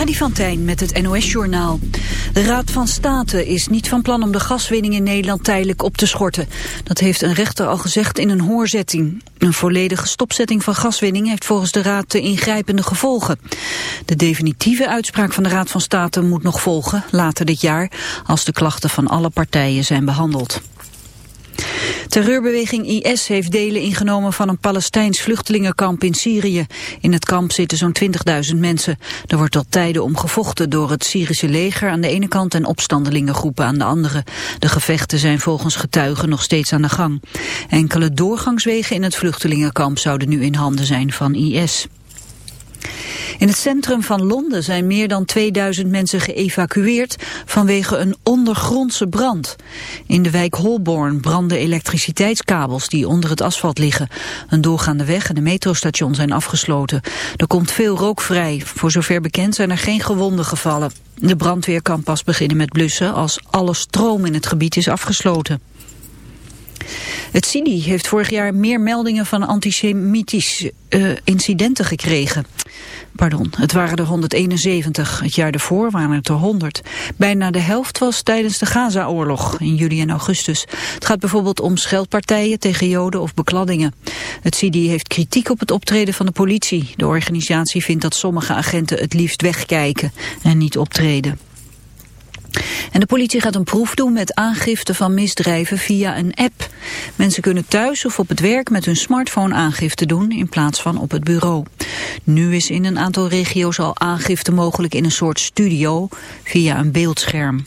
Freddy van Tijn met het NOS-journaal. De Raad van State is niet van plan om de gaswinning in Nederland tijdelijk op te schorten. Dat heeft een rechter al gezegd in een hoorzetting. Een volledige stopzetting van gaswinning heeft volgens de Raad te ingrijpende gevolgen. De definitieve uitspraak van de Raad van State moet nog volgen, later dit jaar, als de klachten van alle partijen zijn behandeld. Terreurbeweging IS heeft delen ingenomen van een Palestijns vluchtelingenkamp in Syrië. In het kamp zitten zo'n 20.000 mensen. Er wordt al tijden om gevochten door het Syrische leger aan de ene kant en opstandelingengroepen aan de andere. De gevechten zijn volgens getuigen nog steeds aan de gang. Enkele doorgangswegen in het vluchtelingenkamp zouden nu in handen zijn van IS. In het centrum van Londen zijn meer dan 2000 mensen geëvacueerd vanwege een ondergrondse brand. In de wijk Holborn branden elektriciteitskabels die onder het asfalt liggen. Een doorgaande weg en de metrostation zijn afgesloten. Er komt veel rook vrij. Voor zover bekend zijn er geen gewonden gevallen. De brandweer kan pas beginnen met blussen als alle stroom in het gebied is afgesloten. Het CIDI heeft vorig jaar meer meldingen van antisemitische uh, incidenten gekregen. Pardon, het waren er 171. Het jaar daarvoor waren het er 100. Bijna de helft was tijdens de Gaza-oorlog in juli en augustus. Het gaat bijvoorbeeld om scheldpartijen tegen joden of bekladdingen. Het CIDI heeft kritiek op het optreden van de politie. De organisatie vindt dat sommige agenten het liefst wegkijken en niet optreden. En de politie gaat een proef doen met aangifte van misdrijven via een app. Mensen kunnen thuis of op het werk met hun smartphone aangifte doen in plaats van op het bureau. Nu is in een aantal regio's al aangifte mogelijk in een soort studio via een beeldscherm.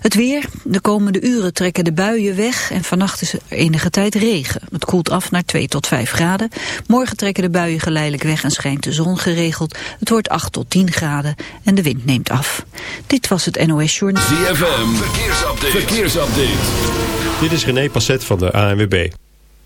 Het weer. De komende uren trekken de buien weg en vannacht is er enige tijd regen. Het koelt af naar 2 tot 5 graden. Morgen trekken de buien geleidelijk weg en schijnt de zon geregeld. Het wordt 8 tot 10 graden en de wind neemt af. Dit was het NOS Journal. ZFM. Verkeersupdate. Verkeersupdate. Dit is René Passet van de ANWB.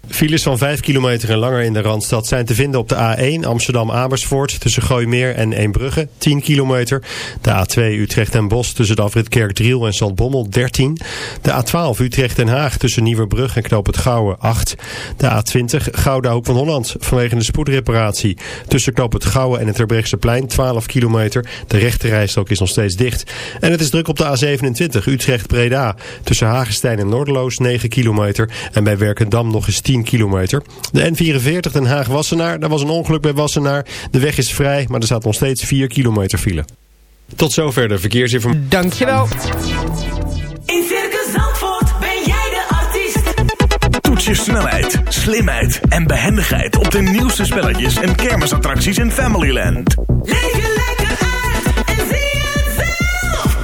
Files van 5 kilometer en langer in de Randstad zijn te vinden op de A1 Amsterdam-Amersfoort tussen Gooimeer en Eembrugge 10 kilometer. De A2 Utrecht en Bos tussen de afrit Kerkdriel en Zandbommel 13. De A12 Utrecht-Den Haag tussen Nieuwerbrug en Knoop het Gouwen 8. De A20 Gouda Hoek van Holland vanwege de spoedreparatie. Tussen Knoop het Gouwen en het plein 12 kilometer. De rechterrijstrook is nog steeds dicht. En het is druk op de A27 Utrecht-Breda tussen Hagestein en Noorderloos 9 kilometer. En bij Werkendam nog eens 10 10 kilometer. De N44 Den Haag-Wassenaar, daar was een ongeluk bij Wassenaar. De weg is vrij, maar er staat nog steeds 4 kilometer file. Tot zover de verkeersinformatie. Dankjewel. In Circus Zandvoort ben jij de artiest. Toets je snelheid, slimheid en behendigheid op de nieuwste spelletjes en kermisattracties in Familyland. Leef je lekker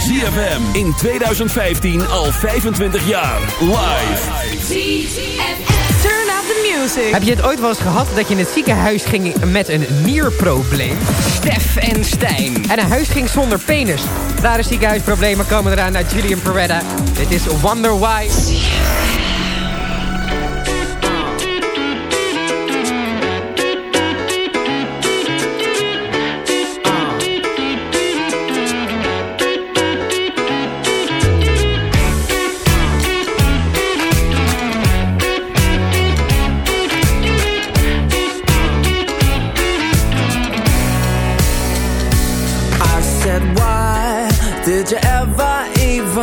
ZFM in 2015 al 25 jaar. Live. Turn up the music. Heb je het ooit wel eens gehad dat je in het ziekenhuis ging met een nierprobleem? Stef en Stijn. En een huis ging zonder penis. Rare ziekenhuisproblemen komen eraan uit Julian Peretta. Dit is Wonder Why.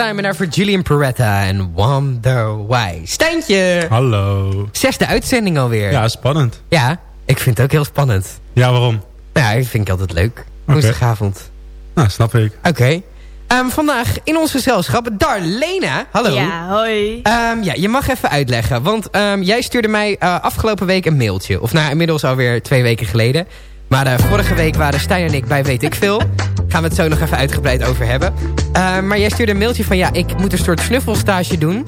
Time en daarvoor Julian Peretta en Wonder Why. Stijntje! Hallo. Zesde uitzending alweer. Ja, spannend. Ja, ik vind het ook heel spannend. Ja, waarom? Ja, ik vind ik altijd leuk. Woensdagavond. Nou, snap ik. Oké. Ehm, vandaag in ons gezelschap Darlena. Hallo. Ja, hoi. Ehm, ja, je mag even uitleggen. Want ehm, jij stuurde mij eh, afgelopen week een mailtje. Of nou, inmiddels alweer twee weken geleden. Maar eh, vorige week waren Stijn en ik bij Weet Ik Veel. Gaan we het zo nog even uitgebreid over hebben. Ehm, maar jij stuurde een mailtje van... Ja, ik moet een soort snuffelstage doen.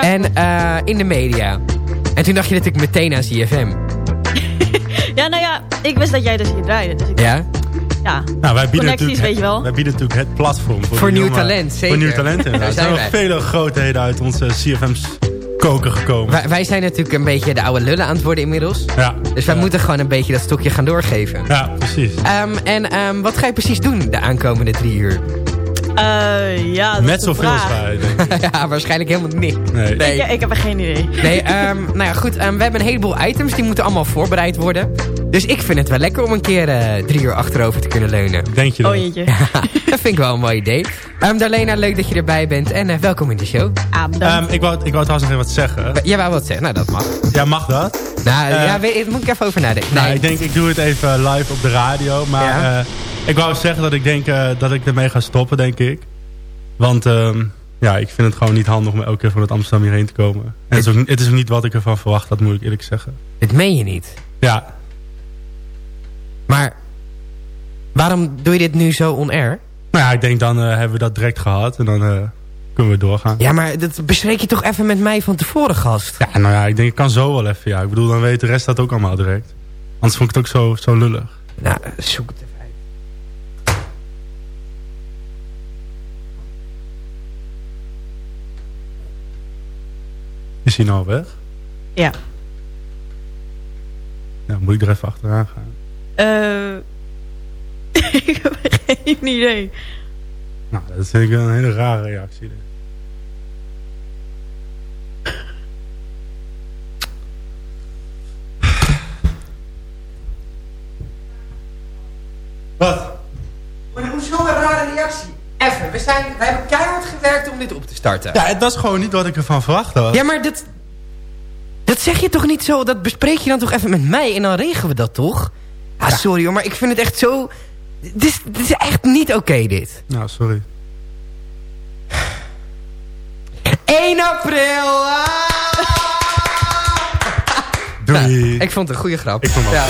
En eh, in de media. En toen dacht je natuurlijk meteen aan CFM. Ja, nou ja, ik wist dat jij dus hier draaide. Dus ik Ja? ja, Nou, wij bieden connecties, natuurlijk weet je wel. Wij bieden natuurlijk het platform voor, nieuw talent, zeker. Voor nieuw talent, Daar inderdaad. Er zijn zijn wij. vele grootheden uit onze CFM's koken gekomen. Wij, wij zijn natuurlijk een beetje de oude lullen aan het worden inmiddels. Ja. Dus wij moeten gewoon een beetje dat stokje gaan doorgeven. Ja, precies. Ehm, en ehm, wat ga je precies doen de aankomende drie uur? Eh, ja, dat is Net zoveel vraag. als wij, denk ik. ja, waarschijnlijk helemaal niks. Nee. Nee. Ik, ik heb er geen idee. Nee, ehm, nou ja, goed. ehm, we hebben een heleboel items. Die moeten allemaal voorbereid worden. Dus ik vind het wel lekker om een keer eh, drie uur achterover te kunnen leunen. Denk je Oh dat? jeetje. dat vind ik wel een mooi idee. Um, Darlena, leuk dat je erbij bent. En eh, welkom in de show. Ah, bedankt. Ehm, ik, wou, ik wou trouwens nog even wat zeggen. Jij wou wat zeggen? Nou, dat mag. Ja, mag dat? Nou, Eh, ja, weet, daar moet ik even over nadenken. Nou, Nee. ik denk, ik doe het even live op de radio. Maar Ja. eh, ik wou zeggen dat ik denk eh, dat ik ermee ga stoppen, denk ik. Want ehm, ja, ik vind het gewoon niet handig om elke keer van het Amsterdam hierheen te komen. En het, is ook, het is ook niet wat ik ervan verwacht had, moet ik eerlijk zeggen. Dit meen je niet. Ja, Maar waarom doe je dit nu zo on-air? nou ja, ik denk dan eh, hebben we dat direct gehad. En dan eh, kunnen we doorgaan. Ja, maar dat bespreek je toch even met mij van tevoren, gast? Ja, nou ja, ik denk ik kan zo wel even. Ja. Ik bedoel, dan weet de rest dat ook allemaal direct. Anders vond ik het ook zo, zo lullig. Nou, zoek het even uit. Is hij nou weg? Ja. Ja, moet ik er even achteraan gaan. Eh, ik heb geen idee. Nou, dat vind ik wel een hele rare reactie. Wat? Maar hoezo een rare reactie? Even, we, zijn, we hebben keihard gewerkt om dit op te starten. Ja, het was gewoon niet wat ik ervan verwacht had. Ja, maar dat... Dat zeg je toch niet zo? Dat bespreek je dan toch even met mij en dan regelen we dat toch? Ah, sorry hoor, maar ik vind het echt zo... Dit is, dit is echt niet oké, dit. Nou, sorry. 1 april! ah! Doei. Ik vond het een goede grap. Ik vond het ja.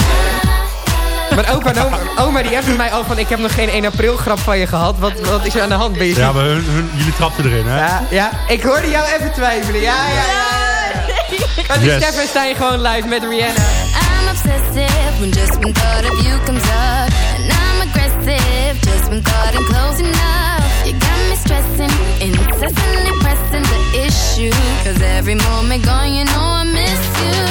Maar opa en oma, oma die hebben mij al van... Ik heb nog geen 1 april grap van je gehad. Wat, wat is er aan de hand? Ben je Ja, maar hun, hun, jullie trapten erin, hè? Ja, ja, ik hoorde jou even twijfelen. Ja, ja, ja. Yes. Stefan Stein gewoon live met Rihanna. I'm obsessive when just one thought of you comes up. And I'm aggressive just when thought I'm close enough. You got me stressing, incessantly pressing the issue. Cause every moment gone, you know I miss you.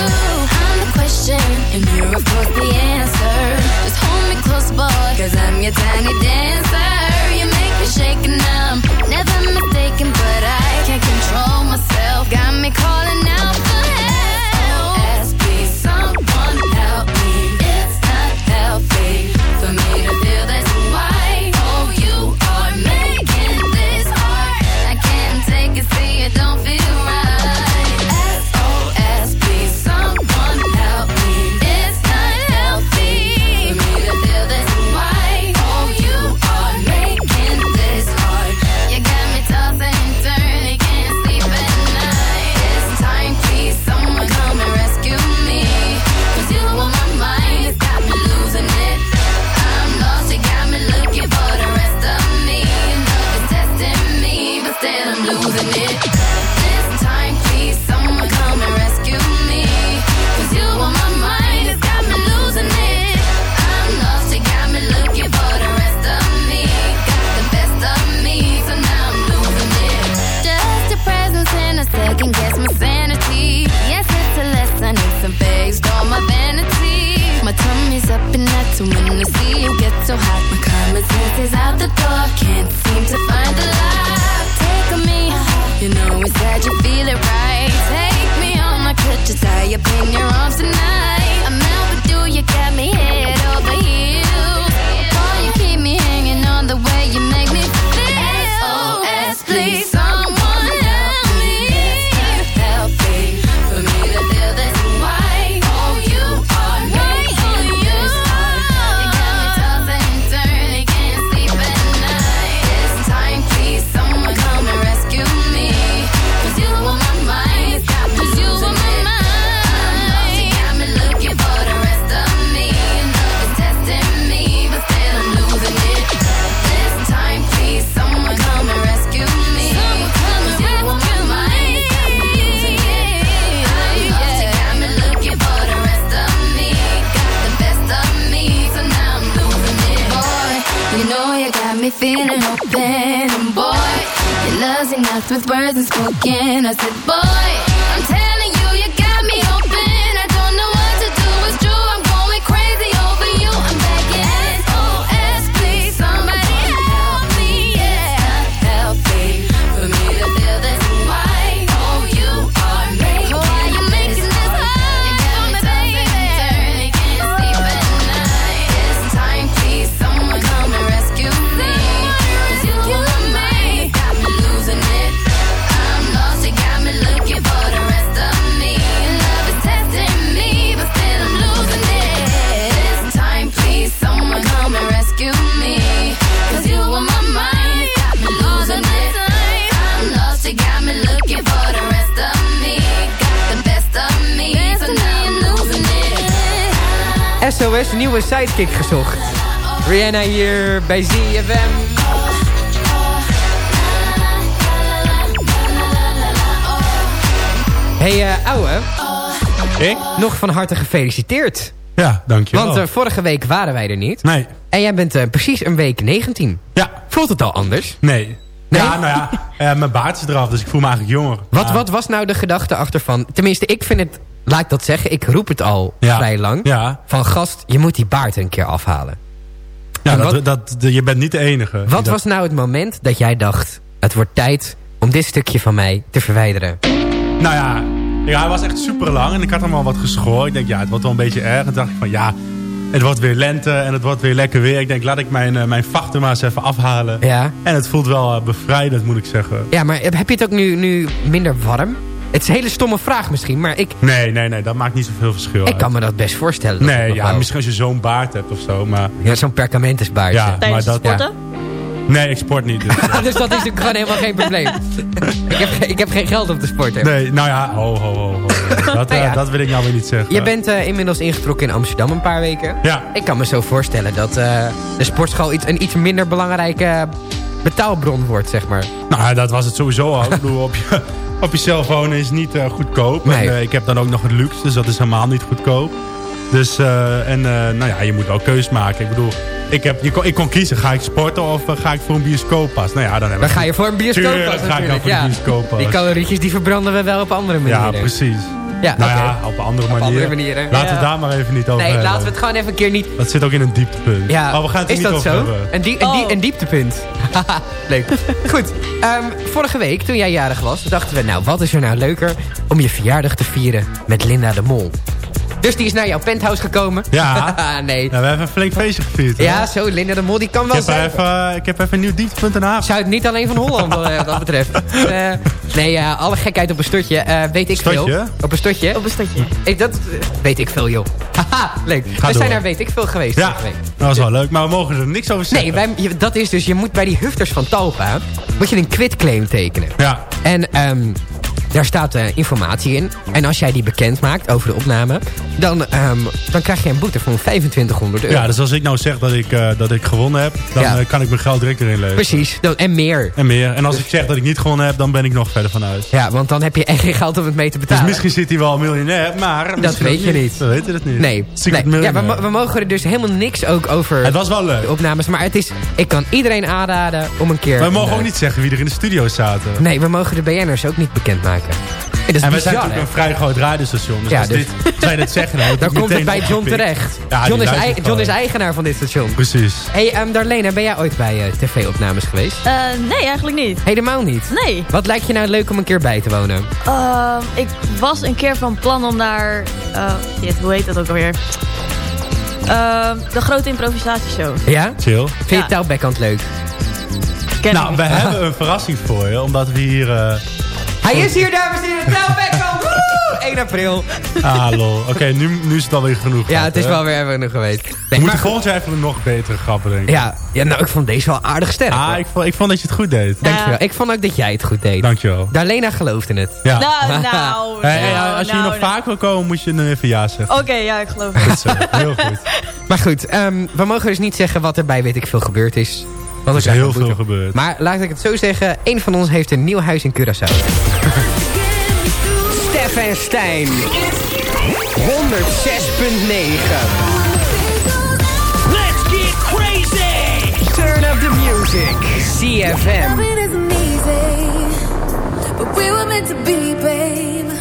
I'm the question, and you're of course the answer. Just hold me close, boy, cause I'm your tiny dancer. You make me shake and numb, never mistaken, but I can't control myself. Got me calling out me feeling open. And boy, your love's enough with words and spoken. I said, boy, I'm telling it. SOS nieuwe sidekick gezocht. Rihanna hier bij ZFM. Hey, eh ouwe. Ik? Nog van harte gefeliciteerd. Ja, dankjewel. Want eh, vorige week waren wij er niet. Nee. En jij bent eh, precies een week 19. Ja. Voelt het al anders? Nee. Ja, nou ja, mijn baard is eraf, dus ik voel me eigenlijk jonger. Wat, wat was nou de gedachte achter van... Tenminste, ik vind het... Laat ik dat zeggen, ik roep het al Ja. vrij lang. Ja. Van gast, je moet die baard een keer afhalen. Ja, dat, dat, je bent niet de enige. Wat was nou het moment dat jij dacht... het wordt tijd om dit stukje van mij te verwijderen? Nou ja, ja, hij was echt super lang en ik had hem al wat geschoren. Ik denk, ja, het wordt wel een beetje erg. En toen dacht ik van, ja, het wordt weer lente en het wordt weer lekker weer. Ik denk, laat ik mijn, eh, mijn vachten maar eens even afhalen. Ja. En het voelt wel eh, bevrijdend, moet ik zeggen. Ja, maar heb je het ook nu, nu minder warm? Het is een hele stomme vraag misschien, maar ik, Nee, nee, nee, dat maakt niet zoveel verschil ik uit. kan me dat best voorstellen. Nee, ja, wel- misschien als je zo'n baard hebt of zo, maar... Ja, zo'n perkamentusbaardje. Ja, maar Tijdens dat... sporten? Nee, ik sport niet. Dus, dus dat is natuurlijk gewoon helemaal geen probleem. ik, heb, ik heb geen geld om te sporten. nee, nou ja, ho, ho, ho. ho. Dat, eh, ja. dat wil ik nou weer niet zeggen. Je bent eh, inmiddels ingetrokken in Amsterdam een paar weken. Ja, Ik kan me zo voorstellen dat eh, de sportschool iets, een iets minder belangrijke betaalbron wordt, zeg maar. nou dat was het sowieso al. ik bedoel, op je, op je cellfoon is niet eh, goedkoop. Nee. En, eh, ik heb dan ook nog het luxe, dus dat is helemaal niet goedkoop. Dus, eh, en nou ja, je moet wel keus maken. Ik bedoel, ik, heb, je kon, ik kon kiezen, ga ik sporten of ga ik voor een bioscooppas? Nou ja, dan, heb Dan ik- ga je voor een bioscoop Tuurlijk ga ik dan voor een bioscooppas. Die calorietjes die verbranden we wel op andere manieren. Ja, precies. Ja, nou ja, op andere manieren. andere manieren, Laten we ja. daar maar even niet over Nee, hebben. laten we het gewoon even een keer niet... Dat zit ook in een dieptepunt. Ja, maar we gaan het is niet dat over zo? hebben. Een, die, een, die- Oh. een dieptepunt. Haha, Leuk. Goed. ehm, vorige week, toen jij jarig was, dachten we... Nou, wat is er nou leuker om je verjaardag te vieren met Linda de Mol? Dus die is naar jouw penthouse gekomen. Ja. nee. Ja, we hebben een flink feestje gevierd. hoor. Ja, zo, Linda de Mol, die kan ik, wel heb er zijn. even, ik heb even een nieuw dieptepunt in haar. Zuid niet alleen van Holland, wat eh, dat betreft. Eh, nee, ja, alle gekheid op een stotje. eh, weet ik Stotje? veel. Op een stotje? Op een stadje. Ik, dat eh, weet ik veel, joh. Haha, leuk. Ga we door. zijn er weet ik veel geweest Ja, week. dat was wel leuk. Maar we mogen er niks over zeggen. Nee, wij, je- dat is dus, je moet bij die hufters van Talpa... moet je een quitclaim tekenen. Ja, En ehm, daar staat eh, informatie in. En als jij die bekend maakt over de opname... dan, ehm, dan krijg je een boete van 2500 euro. ja, dus als ik nou zeg dat ik, eh, dat ik gewonnen heb... dan Ja. eh, kan ik mijn geld direct erin leveren. Precies, dan, en meer. En meer. En als ik zeg dat ik niet gewonnen heb, dan ben ik nog verder van huis. Ja, want dan heb je echt geen geld om het mee te Dus betalen. misschien zit hij wel miljonair, maar... misschien weet je niet. We weten het niet. Nee. Ja, we, we mogen er dus helemaal niks ook over Het was wel leuk. de opnames. Maar het is, ik kan iedereen aanraden om een keer... Maar we mogen ook niet zeggen wie er in de studio zaten. Nee, we mogen de BN'ers ook niet bekendmaken. En En wij zijn natuurlijk hè? een vrij groot radiostation. Dus Ja, als, dus- dit, als wij dit zeggen... Dan, Dan komt het bij John opgepikt. terecht. Ja, John, is, John is eigenaar van dit station. Precies. hey, um, Darlene, ben jij ooit bij eh, tv-opnames geweest? Eh, nee, eigenlijk niet. Helemaal niet. Nee. Wat lijkt je nou leuk om een keer bij te wonen? Eh, ik was een keer van plan om naar... eh, shit, hoe heet dat ook alweer? Eh, de grote improvisatieshow. Ja? Chill. Vind je Ja. touwbekkant leuk? Ken Nou, we hebben een verrassing voor je. Omdat we hier... Hij is hier, dames en heren. Woe! 1 april. Ah, lol. Oké, nu, nu is het alweer genoeg. Ja, gehad, het is hè? wel weer even nog geweest. We Nee, moeten maar- volgend jaar even een nog betere grappen denken. ja, ja, nou, ik vond deze wel aardig sterk. Ah, ik vond, ik vond dat je het goed deed. Dankjewel. Ik vond ook dat jij het goed deed. Dankjewel. Darlena geloofde het. Ja. Nou, nou, Hey, hey, nou, als je nou, hier nog nou. vaak wil komen, moet je dan even ja zeggen. Oké, ja, ik geloof het. Goed zo. Heel goed. Maar goed, ehm, we mogen dus niet zeggen wat er bij weet ik veel gebeurd is. Er is heel veel gebeurd. Maar laat ik het zo zeggen, een van ons heeft een nieuw huis in Curaçao. Stef en Stijn. 106.9. Let's get crazy! Turn up the music. CFM. Loving isn't easy. We were meant to be, babe.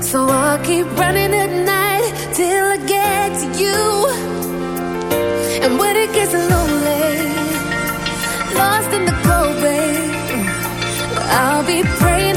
So I'll keep running at night till I get to you. And when it gets lonely, lost in the cold, babe, I'll be praying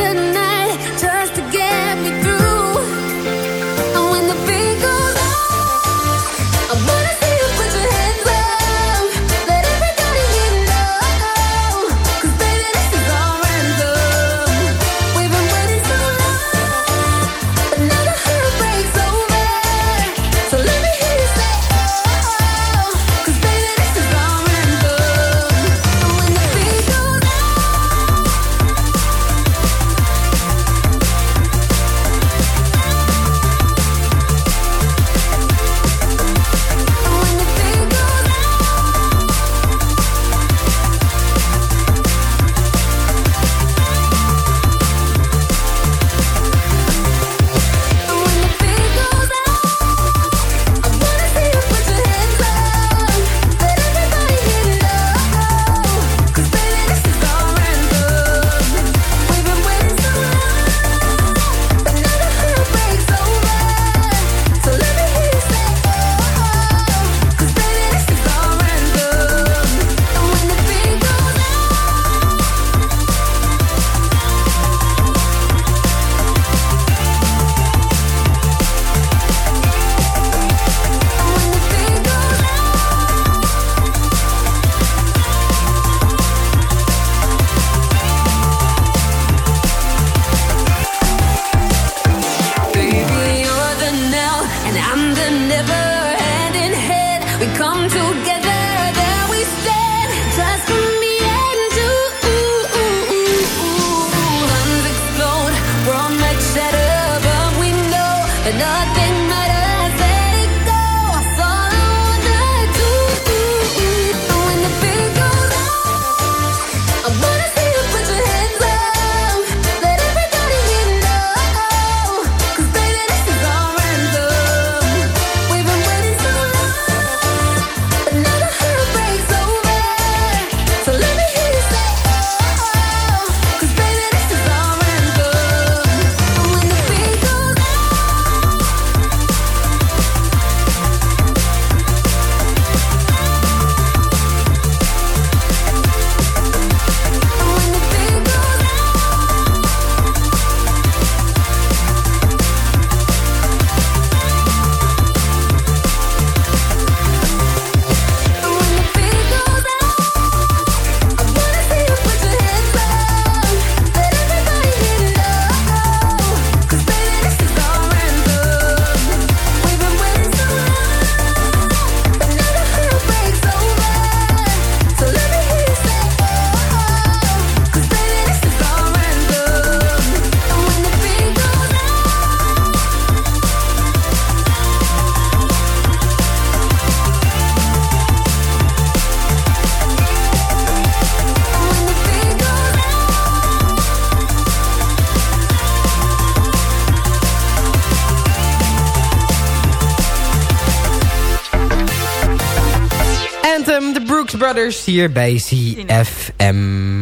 Brothers, hier bij ZFM.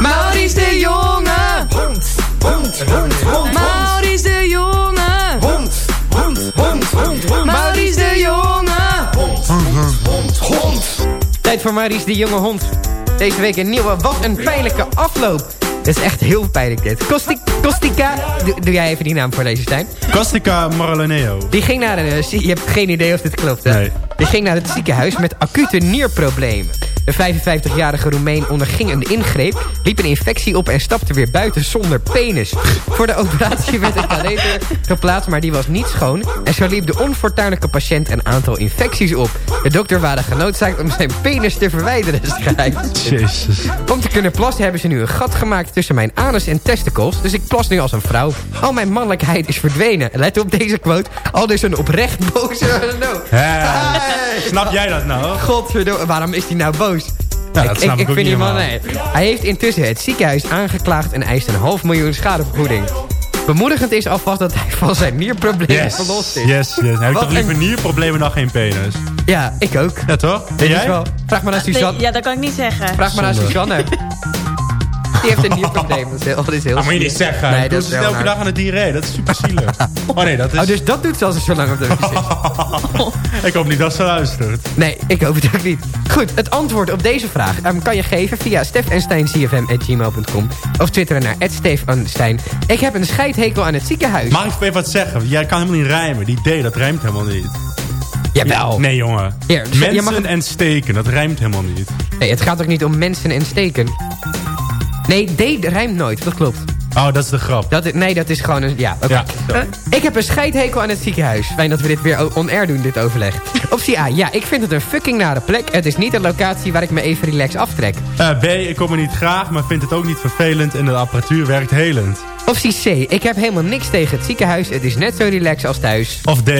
Maurice de Jonge. Hond, hond, hond, hond. Maurice de Jonge. Hond, hond, hond, hond, hond. Maurice de Jonge. Hond, hond, hond. Tijd voor Maurice de Jonge Hond. Deze week een nieuwe, wat een pijnlijke afloop. Dat is echt heel pijnlijk dit. Kosti Kostika, doe, doe jij even die naam voor deze Stijn? Costica Morlaneo. Die ging naar een... zie- Je hebt geen idee of dit klopt, hè? Nee. Die ging naar het ziekenhuis met acute nierproblemen. De 55-jarige Roemeen onderging een ingreep, liep een infectie op en stapte weer buiten zonder penis. Voor de operatie werd een katheter geplaatst, maar die was niet schoon. En zo liep de onfortuinlijke patiënt een aantal infecties op. De dokter waren genoodzaakt om zijn penis te verwijderen, schrijft. Jezus. Om te kunnen plassen hebben ze nu een gat gemaakt tussen mijn anus en testicles. Dus ik plas nu als een vrouw. Al mijn mannelijkheid is verdwenen. Let op deze quote. Al dus een oprecht boze... No. Snap jij dat nou? Godverdomme, waarom is hij nou boos? Ik vind niet die man, nee. Hij heeft intussen het ziekenhuis aangeklaagd en eist een half miljoen schadevergoeding. Bemoedigend is alvast dat hij van zijn nierprobleem Yes, verlost is. yes, yes. Heb ik toch liever een- nierproblemen dan geen penis? Ja, ik ook. Ja, toch? En Dit is jij? wel- Vraag maar naar Suzanne. Ja, dat kan ik niet zeggen. Vraag maar naar Zonde. Suzanne. die heeft een nierprobleem. Dat is heel, dat is heel Dat moet je niet zeggen. Nee, dat is elke dag aan het diarree. Dat is super zielig. Oh nee, dat is... Oh, dus dat doet ze als ze zo lang op de. Ik hoop niet dat ze luistert. Nee, ik hoop het ook niet. Goed, het antwoord op deze vraag ehm, kan je geven via stefensteincfm.gmail.com of twitteren naar @stefanstein. Ik heb een scheidhekel aan het ziekenhuis. Mag ik even wat zeggen? Jij kan helemaal niet rijmen. Die D, dat rijmt helemaal niet. Jawel. Nee, jongen. Hier, dus Mensen mag en steken, dat rijmt helemaal niet. Nee, het gaat ook niet om mensen en steken. Nee, D rijmt nooit, dat klopt. Oh, dat is de grap. Dat, nee, dat is gewoon een... Ja, oké. Ja. Eh, ik heb een scheidhekel aan het ziekenhuis. Fijn dat we dit weer on-air doen, dit overleg. Optie A. Ja, ik vind het een fucking nare plek. Het is niet een locatie waar ik me even relax aftrek. Eh, B, ik kom er niet graag, maar vind het ook niet vervelend en de apparatuur werkt helend. Optie C. Ik heb helemaal niks tegen het ziekenhuis. Het is net zo relaxed als thuis. Of D,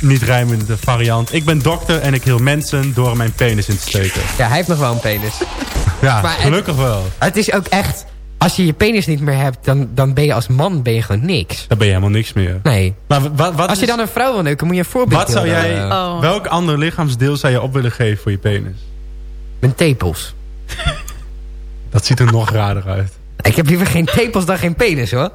niet rijmende variant. Ik ben dokter en ik heel mensen door mijn penis in te steken. Ja, hij heeft nog wel een penis. Ja, Maar het- gelukkig wel. Het is ook echt... Als je je penis niet meer hebt, dan, dan ben je als man ben je gewoon niks. Dan ben je helemaal niks meer. Nee. Maar wat, wat, Als je is- dan een vrouw wil neuken, moet je een voorbeeld wat zou jij, eh, Oh. welk ander lichaamsdeel zou je op willen geven voor je penis? Mijn tepels. Dat ziet er nog raarder uit. Ik heb liever geen tepels dan geen penis, hoor.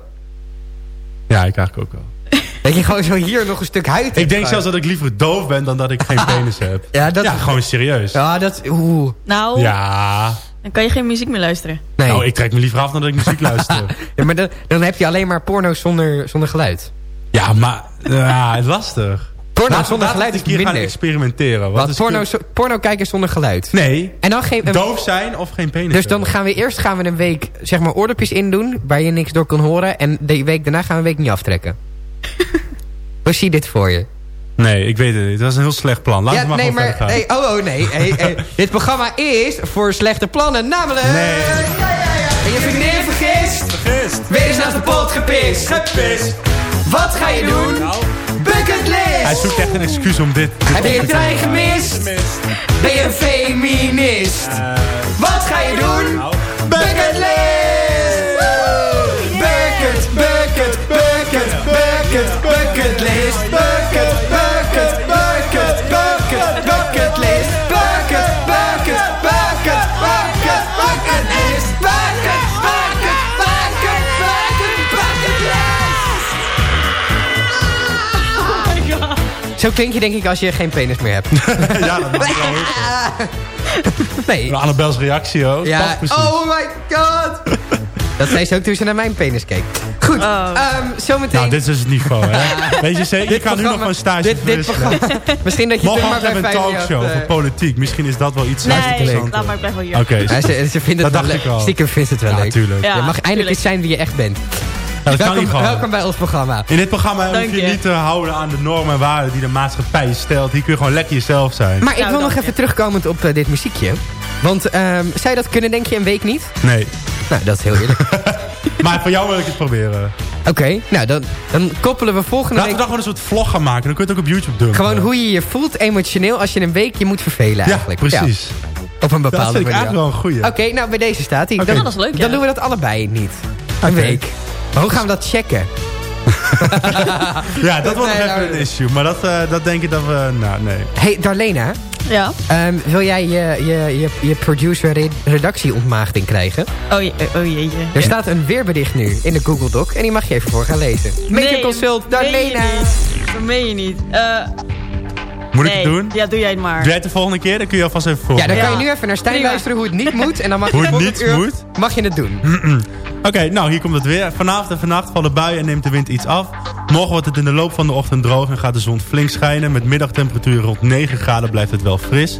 Ja, ik eigenlijk ook wel. Dat je gewoon zo hier nog een stuk huid hebt. Ik denk zelfs dat ik liever doof ben dan dat ik geen penis heb. Ja, dat... Ja, gewoon serieus. Ja, dat... Oeh. Nou, Ja. Dan kan je geen muziek meer luisteren. Nee. Nou, ik trek me liever af dan dat ik muziek luister. Ja, maar dan, dan heb je alleen maar porno zonder, zonder geluid. ja, maar... Ja, lastig. Porno zonder laten we geluid is een keer gaan minder. experimenteren. Wat Wat, is porno, kun- porno kijken zonder geluid. Nee, En dan geen... doof zijn of geen penis Dus dan gaan we eerst gaan we een week zeg maar oordopjes indoen... waar je niks door kan horen. En de week daarna gaan we een week niet aftrekken. Hoe zie je dit voor je? Nee, ik weet het niet. Dat is een heel slecht plan. Laten we maar nee, gewoon maar... verder gaan. Oh, oh, nee. Hey, hey. dit programma is voor slechte plannen. Namelijk... Nee. Ja, ja, ja. En je vriendin vergist. Vergist. Weer eens naast de pot gepist. Gepist. Wat ga je doen? Bucketlist. Hij zoekt echt een excuus om dit... dit Heb je te trein doen. gemist? Ben je een feminist? Wat ga je doen? Bucketlist! Zo klink je denk ik als je geen penis meer hebt. ja, dat mag wel. Nee. Annabels reactie ook. Ja. Oh my god. Dat zei ze ook toen ze naar mijn penis keek. Goed, ehm, zometeen... Nou, dit is dus het niveau, hè? Weet je zeker? Je kan nu nog gewoon stage dit, dit Misschien dat je het maar hebben bij een talkshow eh, over politiek. Misschien is dat wel iets Nee, interessants. laat maar, ik blijf wel hier. Oké, Ja, ze, ze vindt het Dat wel dacht ik leuk. al. Stiekem vindt het wel Ja, leuk. natuurlijk. Ja, je mag eindelijk tuurlijk. eens zijn wie je echt bent. Ja, dat kan niet welkom, gewoon. welkom bij ons programma. In dit programma Dank hoef je je. niet te houden aan de normen en waarden die de maatschappij stelt. Hier kun je gewoon lekker jezelf zijn. Maar ik Nou, wil nog even je. terugkomend op eh, dit muziekje. Want ehm zou je dat kunnen, denk je, een week niet? Nee. Nou, dat is heel eerlijk. Maar voor jou wil ik het proberen. Oké, nou dan, dan koppelen we volgende Laten we week... dan gewoon een soort vlog gaan maken. Dan kun je het ook op YouTube doen. Gewoon hoe je je voelt emotioneel als je een week je moet vervelen Ja, eigenlijk. precies. op een Dat bepaalde vind ik manier. eigenlijk wel een goeie. Oké, nou bij deze staat hij. Oké. Dan, Ja, dat is leuk, Dan ja. doen we dat allebei niet. Een week. Maar hoe gaan we dat checken? Ja, dat wordt Nee, nog even nou, een issue. Maar dat, eh, dat denk ik dat we... Nou, nee. hey, Darlena. Ja. ehm, wil jij je, je, je, je producer-redactie-ontmaagding krijgen? Oh, je, oh jeetje. Er staat een weerbericht nu in de Google Doc. En die mag je even voor gaan lezen. Media Consult, Darlena. Meen je niet. Dat meen je niet. Eh, Moet ik het doen? Ja, doe jij het maar. Doe jij het de volgende keer? Dan kun je alvast even voor. Ja, dan kan je nu even naar Stijn luisteren hoe het niet moet. En dan mag je Hoe het volgend niet uur- moet? Mag je het doen. Oké, nou hier komt het weer. Vanavond en vannacht vallen buien en neemt de wind iets af. Morgen wordt het in de loop van de ochtend droog en gaat de zon flink schijnen. Met middagtemperatuur rond 9 graden blijft het wel fris.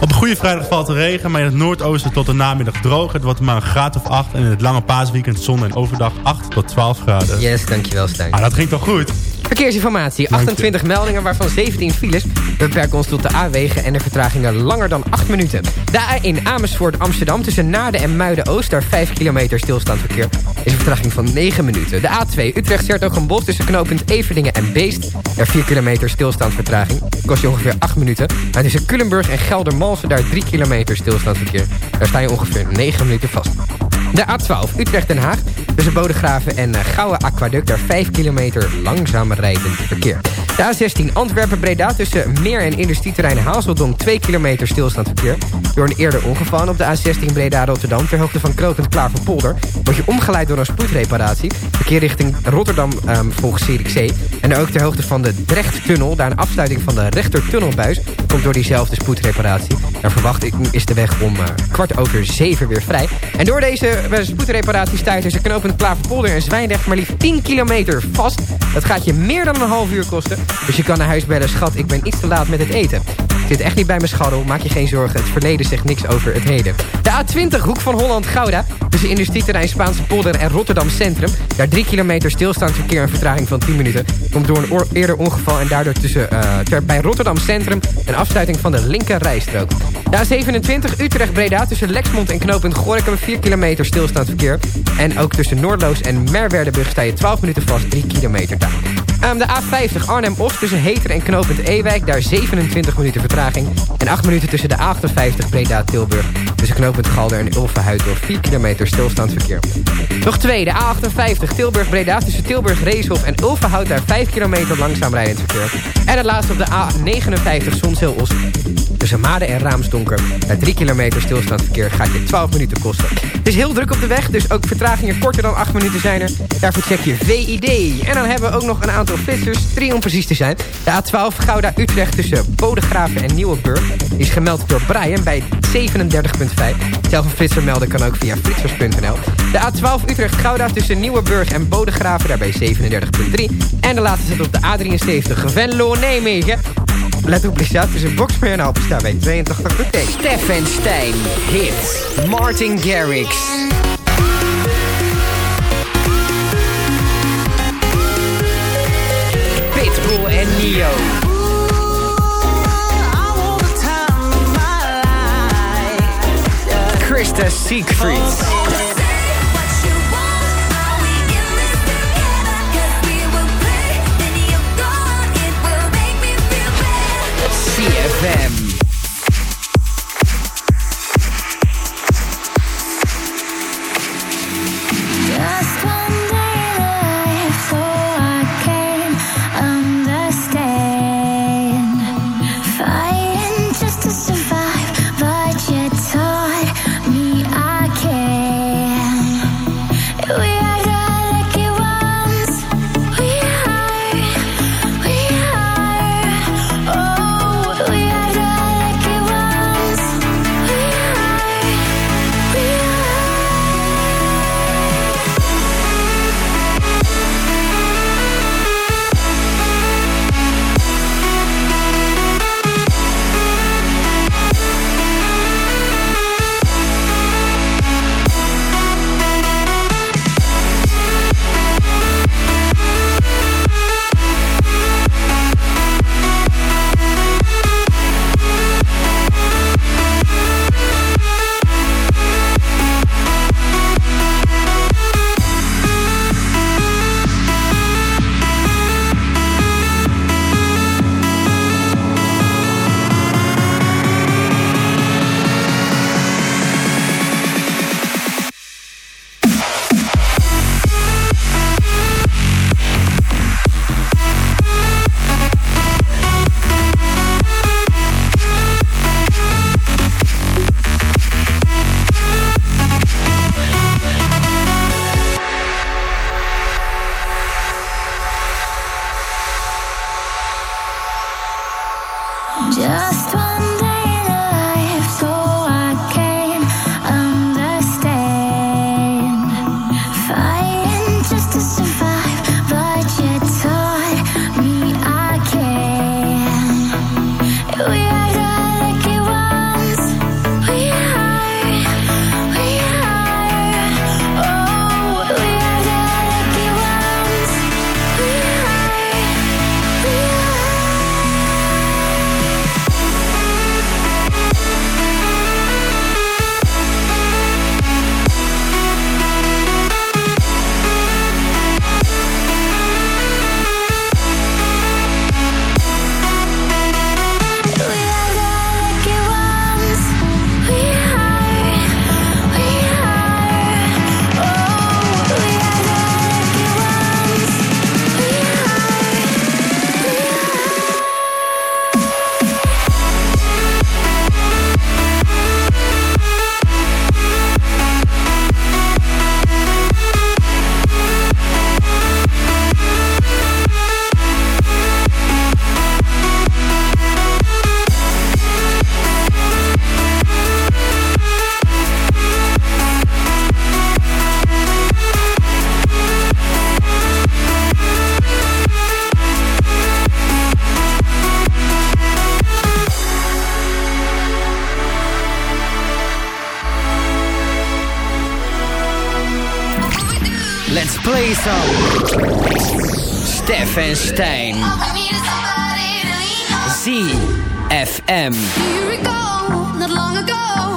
Op een goede vrijdag valt er regen, maar in het noordoosten tot de namiddag droog. Het wordt maar een graad of 8 en in het lange paasweekend zon en overdag 8 tot 12 graden. Yes, dankjewel Stijn. Ah, dat ging toch goed? Verkeersinformatie. 28 meldingen, waarvan 17 files. We beperken ons tot de A-wegen en de vertragingen langer dan 8 minuten. De A1 Amersfoort Amsterdam tussen Naarden en Muiden-Oost... daar 5 kilometer stilstaand verkeer is een vertraging van 9 minuten. De A2 Utrecht Sertogenbos tussen knooppunt Everdingen en Beest... daar 4 kilometer stilstaand vertraging. Kost je ongeveer 8 minuten. Maar tussen Culemburg en Geldermalsen daar 3 kilometer stilstaand verkeer. Daar sta je ongeveer 9 minuten vast. De A12 Utrecht-Den Haag tussen Bodegraven en uh, Gouwe Aquaduct... daar 5 kilometer langzaam rijdend verkeer. De A16 Antwerpen-Breda tussen Meer en industrieterrein Hazeldonk 2 kilometer stilstaand verkeer. Door een eerder ongeval op de A16 Breda-Rotterdam ter hoogte van Knopend Klaverpolder word je omgeleid door een spoedreparatie. Verkeer richting Rotterdam um, volgens C. En ook ter hoogte van de Drechttunnel, daar een afsluiting van de rechtertunnelbuis, komt door diezelfde spoedreparatie. Daar verwacht ik is de weg om uh, kwart over zeven weer vrij. En door deze uh, spoedreparatie staat tussen Knopend Klaverpolder en Zwijndrecht maar liefst 10 kilometer vast. Dat gaat je meer dan een half uur kosten. Dus je kan naar huis bellen, schat, ik ben iets te laat met het eten. Ik zit echt niet bij mijn scharrel, maak je geen zorgen. Het verleden zegt niks over het heden. De A20, hoek van Holland-Gouda. Tussen industrieterrein Spaanse polder en Rotterdam Centrum. Daar 3 kilometer stilstaand verkeer en vertraging van 10 minuten. Komt door een eerder ongeval en daardoor tussen, uh, ter, bij Rotterdam Centrum... een afsluiting van de linker rijstrook. De A27, Utrecht-Breda tussen Lexmond en knooppunt Gorinchem... 4 kilometer stilstaand verkeer. En ook tussen Noordloos en Merwerdenburg sta je 12 minuten vast, 3 kilometer daar. De A50 Arnhem-Os tussen Heter en knooppunt Ewijk. Daar 27 minuten vertraging. En 8 minuten tussen de A58 Breda-Tilburg. Tussen knooppunt Galder en Ulvenhuid door 4 kilometer stilstaand verkeer. Nog twee, de A58 Tilburg-Breda tussen Tilburg-Reeshof en Ulvenhout. Daar 5 kilometer langzaam rijdend verkeer. En het laatste op de A59 Zonshil-Os. Tussen Maden en Raamsdonker. Daar 3 kilometer stilstaand verkeer gaat je 12 minuten kosten. Het is heel druk op de weg, dus ook vertragingen korter dan 8 minuten zijn er. Daarvoor check je VID. En dan hebben we ook nog een aantal flitsers, drie om precies te zijn. De A12 Gouda-Utrecht tussen Bodegraven en Nieuweburg is gemeld door Brian bij 37.5. Zelf een flitser melden kan ook via flitsers.nl. De A12 Utrecht-Gouda tussen Nieuweburg en Bodegraven daar bij 37.3. En de laatste zit op de A73 Venlo-Nijmegen. Let op, Lisa, tussen Boxmeer en Alpen staan bij 82 oké. Stefan Stijn, hits. Martin Garrix. Pitbull en Neo. Krista Siegfried. Stef en Stijn. ZFM. Here we go, not long ago.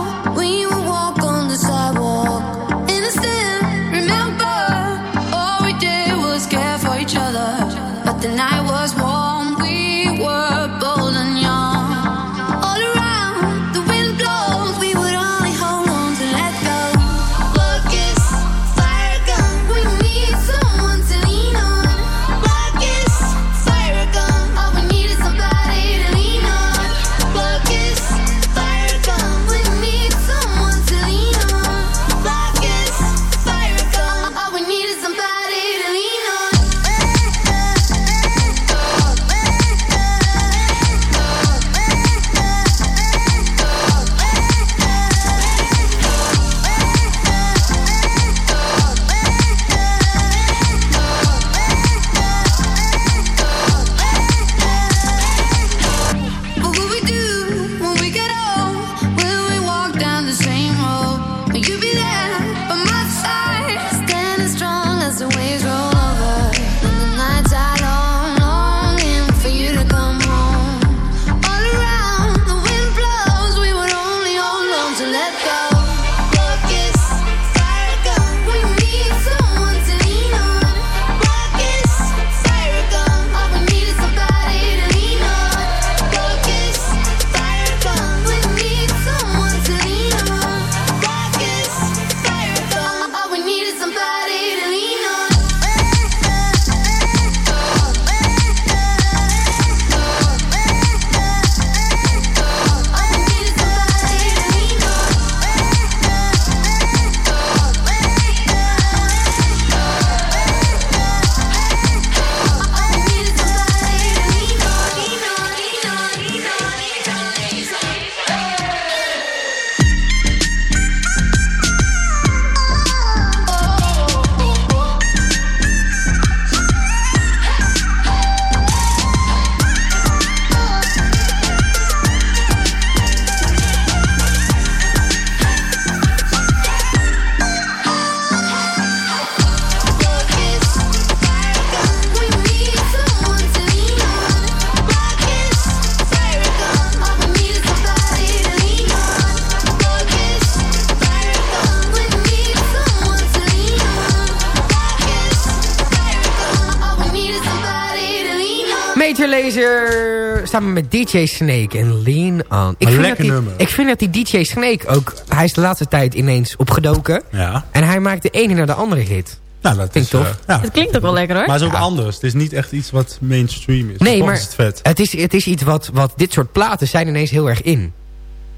Lazer samen met DJ Snake en Lean On. Ik Een vind, lekker dat die, nummer. ik vind dat die DJ Snake ook... Hij is de laatste tijd ineens opgedoken. Ja. En hij maakt de ene naar de andere hit. Nou, dat Vind is ik tof. eh, ja. Het klinkt ook wel lekker hoor. Maar het is ook Ja. anders. Het is niet echt iets wat mainstream is. Nee, maar is het vet. het is, het is iets wat, wat dit soort platen zijn ineens heel erg in.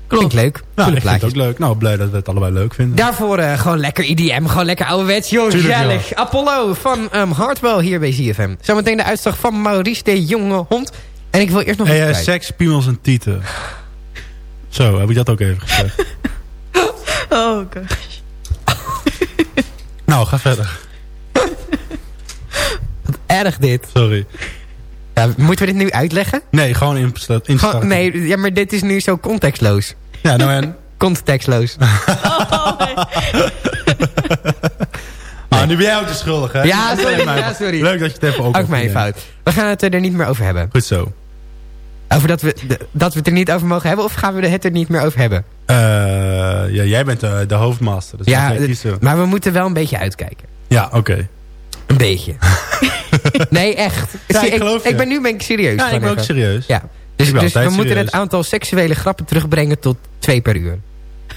Klinkt leuk. Nou, Coole ik vind het ook leuk. Nou, blij dat we het allebei leuk vinden. Daarvoor eh, gewoon lekker IDM, gewoon lekker ouderwets, joh. Apollo van um, Hardwell hier bij ZFM. Zometeen de uitslag van Maurice de Jonge Hond. En ik wil eerst nog Hey, even eh, seks, piemels en tieten. Zo, heb ik dat ook even gezegd. Oh, oké. nou, ga verder. Erg dit. Sorry. Ja, moeten we dit nu uitleggen? Nee, gewoon in-. Gewoon, nee, ja, maar dit is nu zo contextloos. Ja, nou en? Contextloos. Ah, nu ben jij ook de schuldige, hè? Ja, sorry, ja. Leuk dat je het even ook Ook mijn fout. We gaan het er niet meer over hebben. Goed zo. Over dat we, dat we het er niet over mogen hebben? Of gaan we het er niet meer over hebben? Eh, ja, jij bent de, de hoofdmaster. Dus ja, maar we moeten wel een beetje uitkijken. Ja, oké. Een beetje. nee, echt. Ja, ik ik, geloof je. ik ben nu ben ik serieus. Ja, ik ben ook serieus. Ja. Dus, dus we moeten het aantal seksuele grappen terugbrengen tot twee per uur.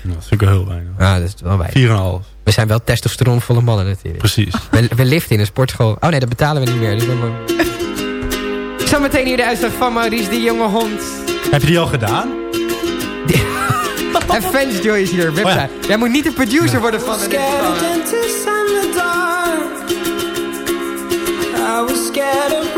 Nou, dat vind ik heel weinig. Ah, dat is wel weinig. 4,5. We zijn wel testosteronvolle mannen natuurlijk. Precies. We, we liften in een sportschool. Oh nee, dat betalen we niet meer. Dus dan. Zometeen hier de uitslag van Maurice, die jonge hond. Heb je die al gedaan? En Fans Joy is hier. Oh ja. Jij moet niet de producer worden van... I was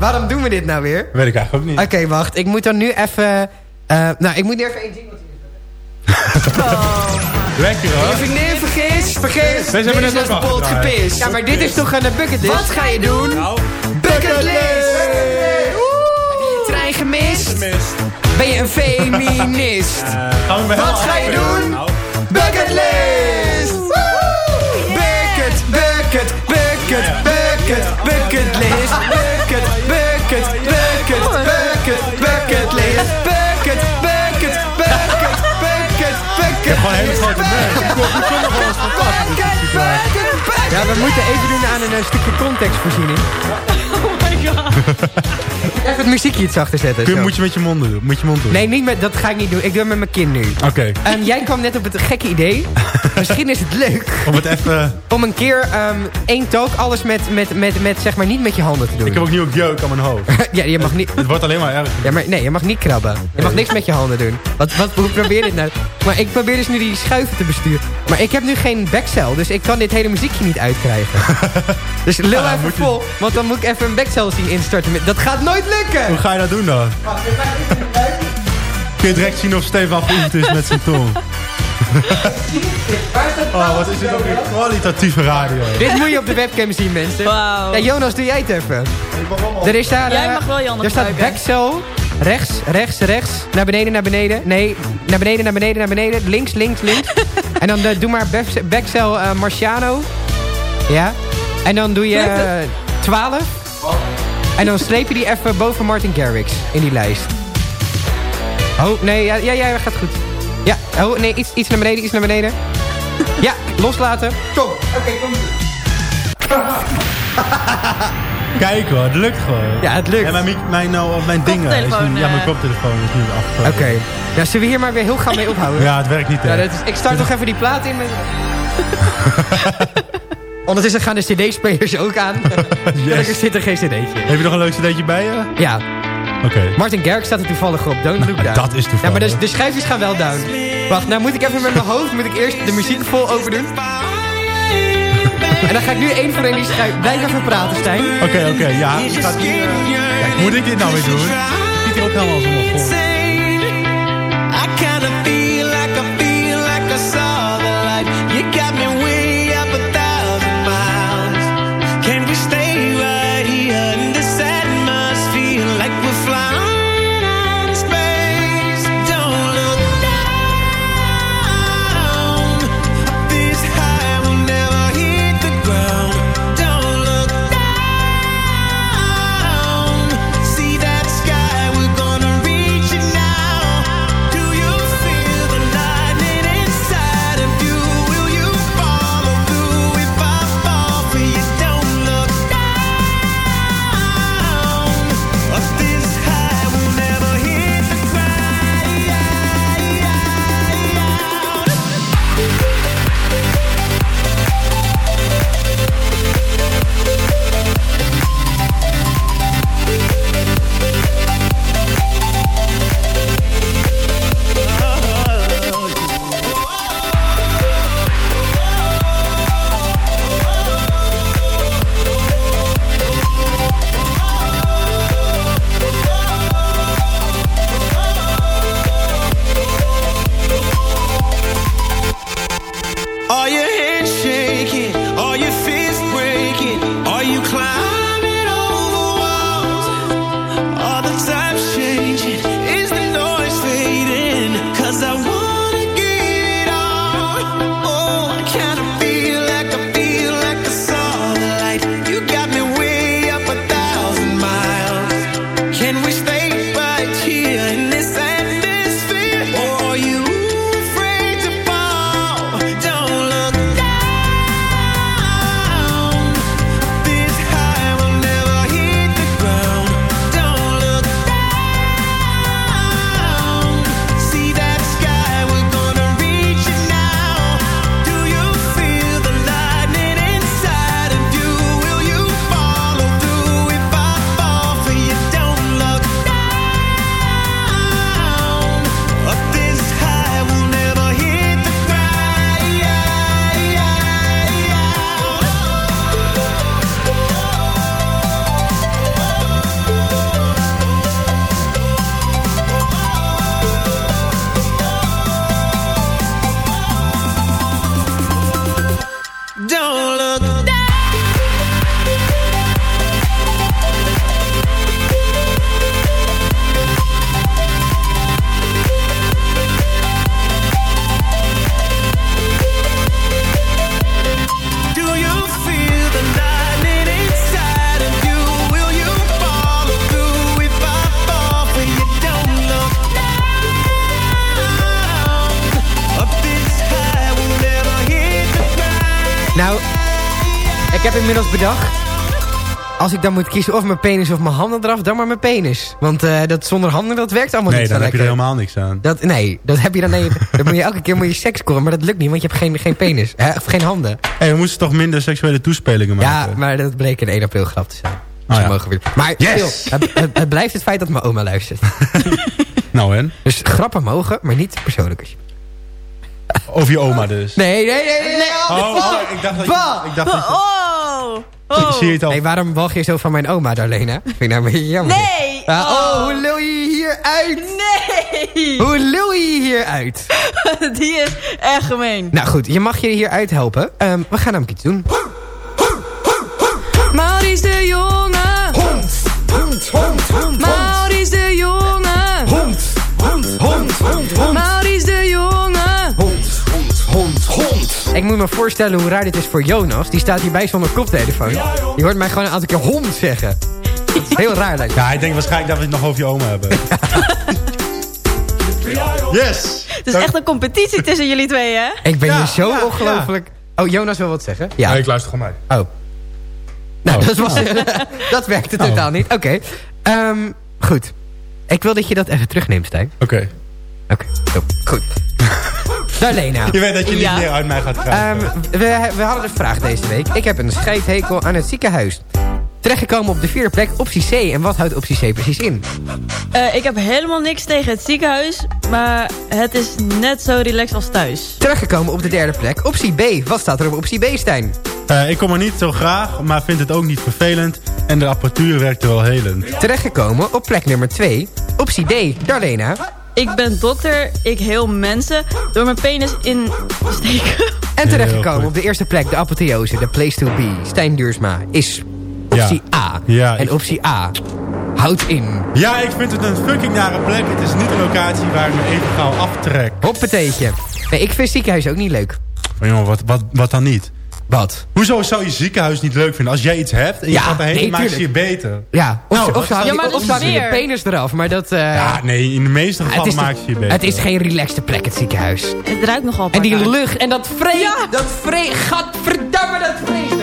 Waarom doen we dit nou weer? Weet ik eigenlijk ook niet. Oké, wacht. Ik moet dan nu even... eh, nou, ik moet nu even één jingle Lekker hoor. Als ik neer vergis, vergis. Deze hebben we net ook pot gepist. Ja, maar dit is toch een bucketlist? Wat ga je doen? Nou, Bucketlist! Heb je je trein gemist? Ben je een feminist? gaan we bij Wat ga je doen? Bucketlist! Bucket, bucket, bucket, bucket, bucketlist. Bucket, bucket, bucket, bucket, bucketlist. Bucket, bucket, bucket, bucket, bucket. Ik heb gewoon een hele grote neus. Ik kom, ik kom nog wel eens van pas in deze situatie. Ja, we moeten even doen aan een eh, stukje contextvoorziening. Oh my god. Even het muziekje iets achter zetten. Kun, moet je met je mond doen. Moet je mond doen. Nee, niet met, dat ga ik niet doen. Ik doe het met mijn kin nu. Oké. Ehm, jij kwam net op het gekke idee. Misschien is het leuk Om het even... om een keer ehm één talk alles met, met, met, met, zeg maar, niet met je handen te doen. Ik heb ook nu ook jeuk aan mijn hoofd. ja, je mag niet... Het wordt alleen maar erger. Ja, maar nee, je mag niet krabben. Je mag niks met je handen doen. Wat, wat, hoe probeer je dit nou? Maar ik probeer dus nu die schuiven te besturen. Maar ik heb nu geen backcel, dus ik kan dit hele muziekje niet uitkrijgen. dus lul Ja, even moet je- vol, want dan moet ik even een backcel zien instarten. Dat gaat nooit lukken! Hoe ga je dat doen dan? Kun je direct zien of Stefan geoefend is met zijn tong? Oh, wat is dit ook weer kwalitatieve radio. Dit moet je op de webcam zien, mensen. Wauw. Ja, Jonas, doe jij het even. Er is daar, Jij eh, mag wel je handen Er staat backcel. Rechts, rechts, rechts. Naar beneden, naar beneden. Nee, naar beneden, naar beneden, naar beneden. Links, links, links. en dan eh, doe maar back- backcel eh, Marciano. Ja. En dan doe je Lukt het? eh, 12. En dan streep je die even boven Martin Garrix in die lijst. Oh, nee, ja, ja, ja gaat goed. Ja, oh, nee, iets, iets naar beneden, iets naar beneden. Ja, loslaten. Kom. Oké, kom. Kijk hoor, het lukt gewoon. Ja, het lukt. En mijn, mijn, nou, mijn dingen is nu, Ja, mijn eh. koptelefoon is nu afgekomen. Oké. Ja, zullen we hier maar weer heel gauw mee ophouden? Ja, het werkt niet. Ja, hè. dat is, ik start toch even die plaat in. Met... Ondertussen gaan de cd-spelers ook aan. Gelukkig zit er geen cd'tje. Heb je nog een leuk cd'tje bij je? Ja, Oké. Martin Garrix staat er toevallig op. Don't look down. Dat is toevallig. Ja, maar de, de schijfjes gaan wel down. Wacht, nou moet ik even met mijn hoofd moet ik eerst de muziek vol open doen. En dan ga ik nu één voor één die schijf... Blijf even praten, Stijn. Oké, oké. ja, Kijk, moet ik dit nou weer doen? Ziet er ook helemaal zo vol. Ik heb inmiddels bedacht... Als ik dan moet kiezen of mijn penis of mijn handen eraf, dan maar mijn penis. Want eh, dat zonder handen, dat werkt allemaal Nee, niet zo daar heb je er lekker. helemaal niks aan. Dat, nee, dat heb je dan... Nee, dan moet je elke keer moet je seks scoren, maar dat lukt niet, want je hebt geen, geen penis. Hè, of geen handen. Hé, we moesten toch minder seksuele toespelingen maken? Ja, maar dat bleek een 1 april grap te zijn. Oh, ja. mogen weer. Maar Yes! stil, het, het, het blijft het feit dat mijn oma luistert. Nou en? Dus grappen mogen, maar niet persoonlijk. alsjeblieft. Over je oma dus. Nee, nee, nee. nee, nee. Oh, oh, ik dacht dat je... Ik dacht dat je Oh! oh. zie je het al? Hey, waarom walg je zo van mijn oma, Darlena? Vind ik nou een beetje jammer. Nee! Ah, oh, Oh. hoe lul je je hier uit? Nee! Hoe lul je hier uit? Die is echt gemeen. Nou goed, je mag je hier uithelpen. Ehm, we gaan namelijk iets doen. Maurice de Jonge! Hond, hond, hond, hond, Maurice de Jonge! hond, hond, hond, hond, hond, Ik moet me voorstellen hoe raar dit is voor Jonas. Die staat hierbij zonder koptelefoon. Die hoort mij gewoon een aantal keer hond zeggen. Dat is heel raar lijkt me. Ja, ik denk waarschijnlijk dat we het nog over je oma hebben. yes! Het is echt een competitie tussen jullie twee, hè? Ik ben Ja, hier zo ja, ongelooflijk... Oh, Jonas wil wat zeggen? Ja. Nee, ik luister gewoon mij. Oh. Nou, Oh. dat, was, dat werkte Oh. totaal niet. Oké. Ehm, goed. Ik wil dat je dat even terugneemt, Stijn. Oké. Oké, zo, goed. Darlena. Je weet dat je Ja. niet meer uit mij gaat krijgen. Ehm, we, we hadden een vraag deze week. Ik heb een scheidhekel aan het ziekenhuis. Terechtgekomen op de vierde plek, optie C. En wat houdt optie C precies in? Eh, ik heb helemaal niks tegen het ziekenhuis, maar het is net zo relaxed als thuis. Terechtgekomen op de derde plek, optie B. Wat staat er op optie B, Stijn? Eh, ik kom er niet zo graag, maar vind het ook niet vervelend. En de apparatuur werkt wel helend. Terechtgekomen op plek nummer 2, optie D. Darlena. Ik ben dokter, ik heel mensen door mijn penis in te steken. En terechtgekomen op de eerste plek, de apotheose, de place to be. Stijn Duursma is optie A. Ja, en ik- optie A houdt in. Ja, ik vind het een fucking nare plek. Het is niet een locatie waar ik me even gauw aftrek. Hoppateetje. Nee, ik vind ziekenhuis ook niet leuk. Maar jongen, wat, wat, wat dan niet? Wat? Hoezo zou je ziekenhuis niet leuk vinden? Als jij iets hebt en je Ja, gaat erheen, nee, maakt ze tuurlijk. je beter. Ja, of, Nou, ze- of ze Ja, je weer. penis eraf. Maar dat... eh, Ja, nee, in de meeste het, gevallen is maakt ze je de- beter. het is geen relaxte plek, het ziekenhuis. Het ruikt nogal En die lucht en dat vrees, dat vrees, gadverdamme dat vrees.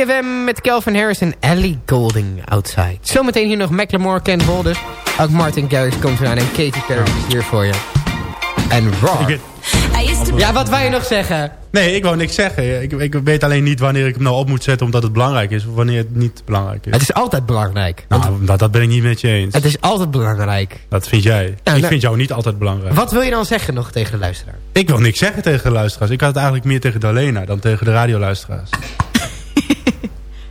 CFM met Calvin Harris en Ellie Golding outside. Zometeen hier nog Macklemore, Ken Bolder. Ook Martin Garrix komt eraan en Katy Perry is hier voor je. En Raw. Ja, wat wou je nog zeggen? Nee, ik wou niks zeggen. Ik, ik weet alleen niet wanneer ik hem nou op moet zetten omdat het belangrijk is. Of wanneer het niet belangrijk is. Het is altijd belangrijk. Nou, dat, dat ben ik niet met je eens. Het is altijd belangrijk. Dat vind jij. Ja, ik nou- vind jou niet altijd belangrijk. Wat wil je dan zeggen nog tegen de luisteraar? Ik wil niks zeggen tegen de luisteraars. Ik had het eigenlijk meer tegen Dalena dan tegen de radioluisteraars.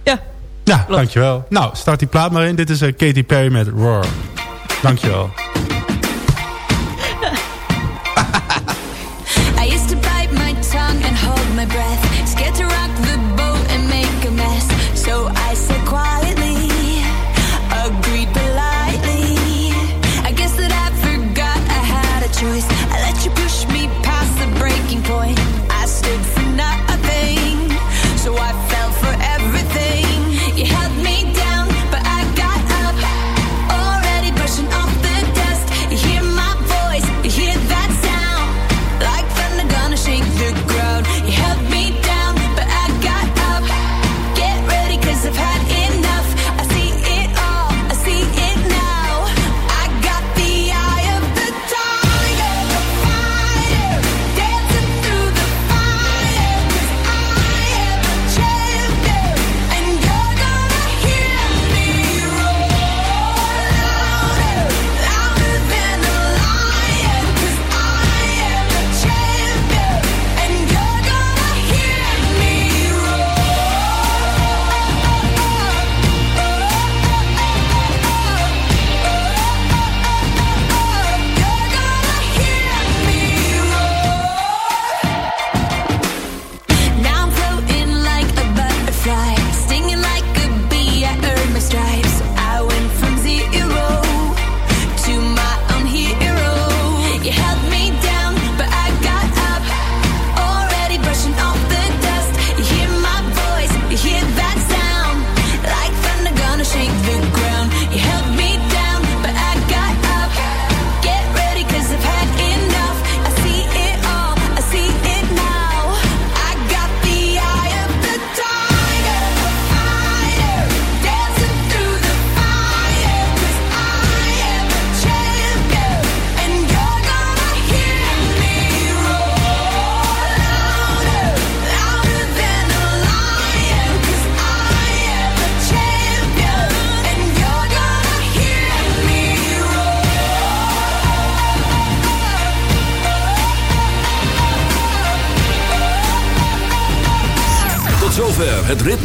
Ja. Ja, dankjewel. Nou, start die plaat maar in. Dit is eh, Katy Perry met Roar. Dankjewel.